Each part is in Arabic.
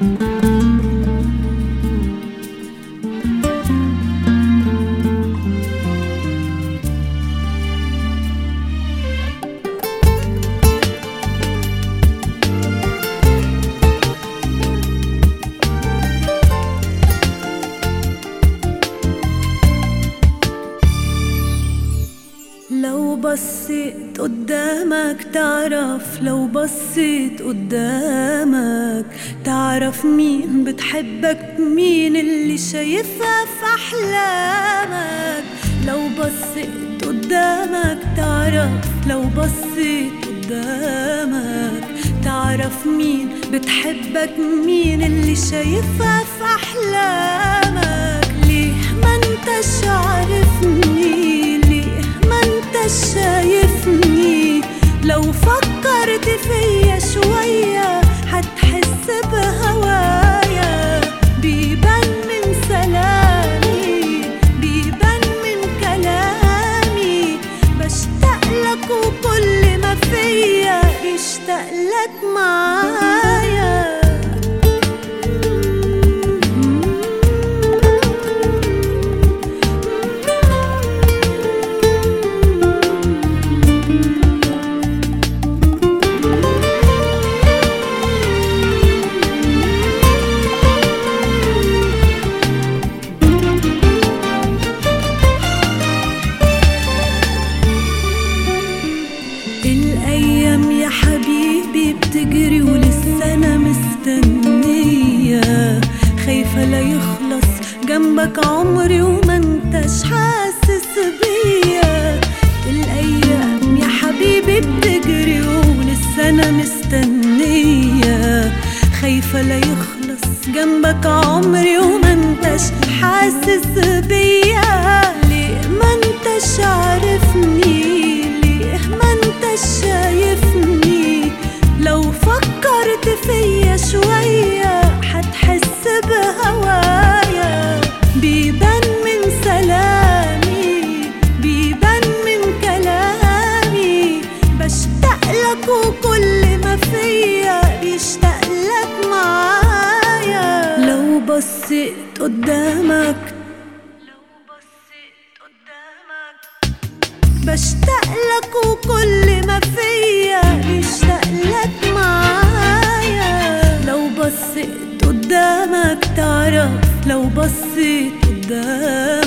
Música بصيت قدامك تعرف لو بصيت قدامك تعرف مين بتحبك مين اللي شايفها في أحلامك. لو بصيت قدامك تعرف لو بصيت قدامك تعرف مين بتحبك مين اللي شايفها في أحلامك. انتش شايفني. لو فكرت فيا شوية هتحس بهوايا. بيبان من سلامي بيبان من كلامي. بشتاق لك وكل ما فيا بيشتاق لك معايا. بتجري ولسه أنا مستنية. خايفة لا يخلص جنبك عمري وما انتش حاسس بيا. الأيام يا حبيبي بتجري ولسه أنا مستنية. خايفة لا يخلص جنبك عمري وما بشتاق لك وكل ما فيا بيشتاق لك معايا. لو بصيت قدامك بشتاق لك وكل ما فيا بيشتاق لك معايا. لو بصيت قدامك تعرف لو بصيت قدامك.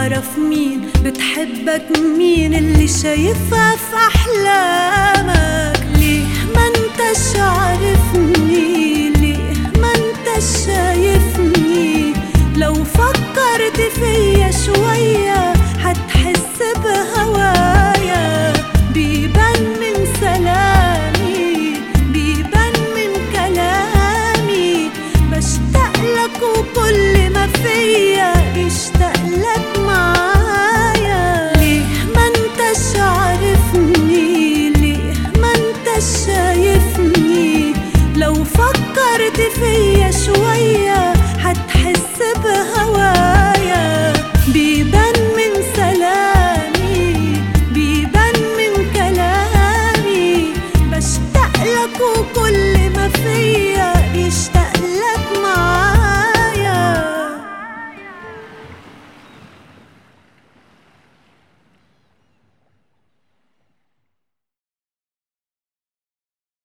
تعرف مين؟ بتحبك مين؟ اللي شايفها في أحلامك.